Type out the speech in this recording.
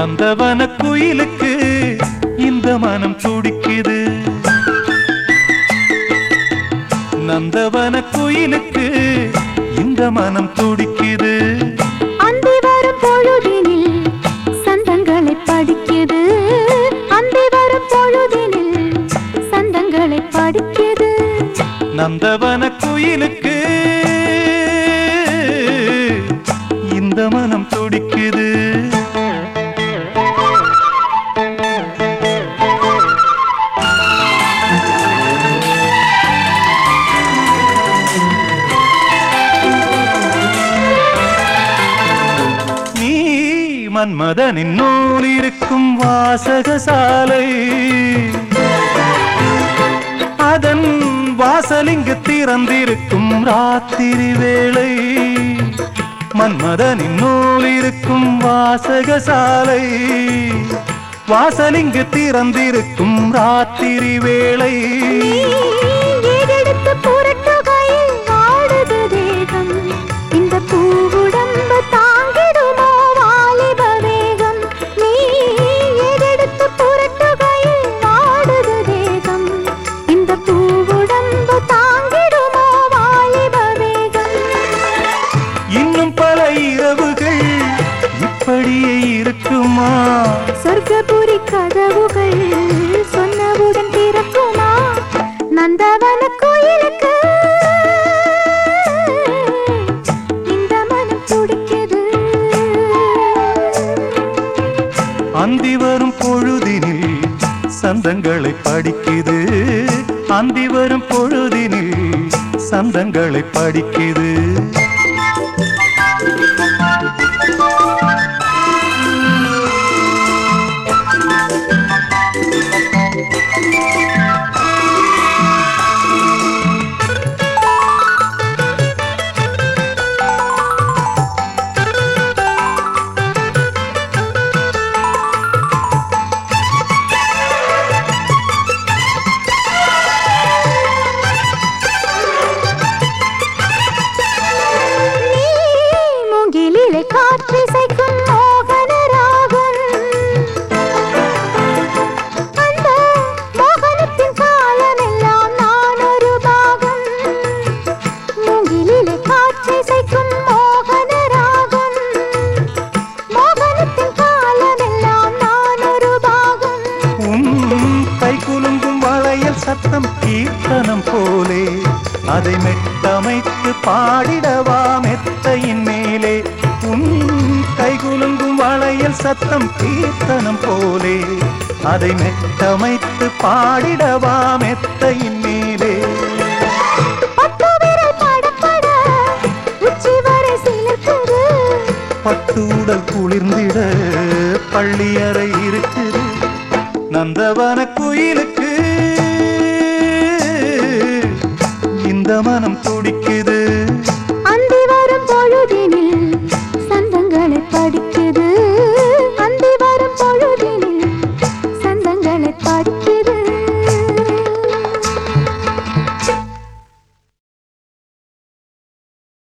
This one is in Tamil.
நந்தவன குயிலுக்கு இந்த மனம் துடிக்குது. நந்தவன குயிலுக்கு இந்த மனம் துடிக்குது. அந்தி வரும் பொழுதினில் சந்தங்களை படிக்குது. அந்தி வரும் பொழுதினில் சந்தங்களை படிக்குது. நந்தவன குயிலுக்கு இந்த மனம் துடிக்குது. மன்மதனின் நூல் இருக்கும் வாசகசாலை. அதன் வாசலிங்கு திறந்திருக்கும் ராத்திரி வேளை. மன்மதனின் நூல் இருக்கும் வாசகசாலை. வாசலிங்கு திறந்திருக்கும் ராத்திரி வேளை. இருக்குமா சொர்க்கபுரி கதவுகள் சொன்னவுடன் திறக்குமா? நந்தவன கோயிலுக்கு. இந்த மனம் துடிக்குது அந்தி வரும் பொழுதினில் சந்தங்களை படிக்குது. அந்தி வரும் பொழுதினில் சந்தங்களை படிக்குது. அதை மெட்டமைத்து பாடிடவா மெத்தையின் மேலே? உன் கை குலுங்கும் வளையல் சத்தம் கீர்த்தனம் போலே. அதை மெட்டமைத்து பாடிடவா மெத்தையின் மேலே? பட்டூடல் குளிர்ந்திட பள்ளியறை இருக்குது. நந்தவன குயிலுக்கு இந்த மனம் துடி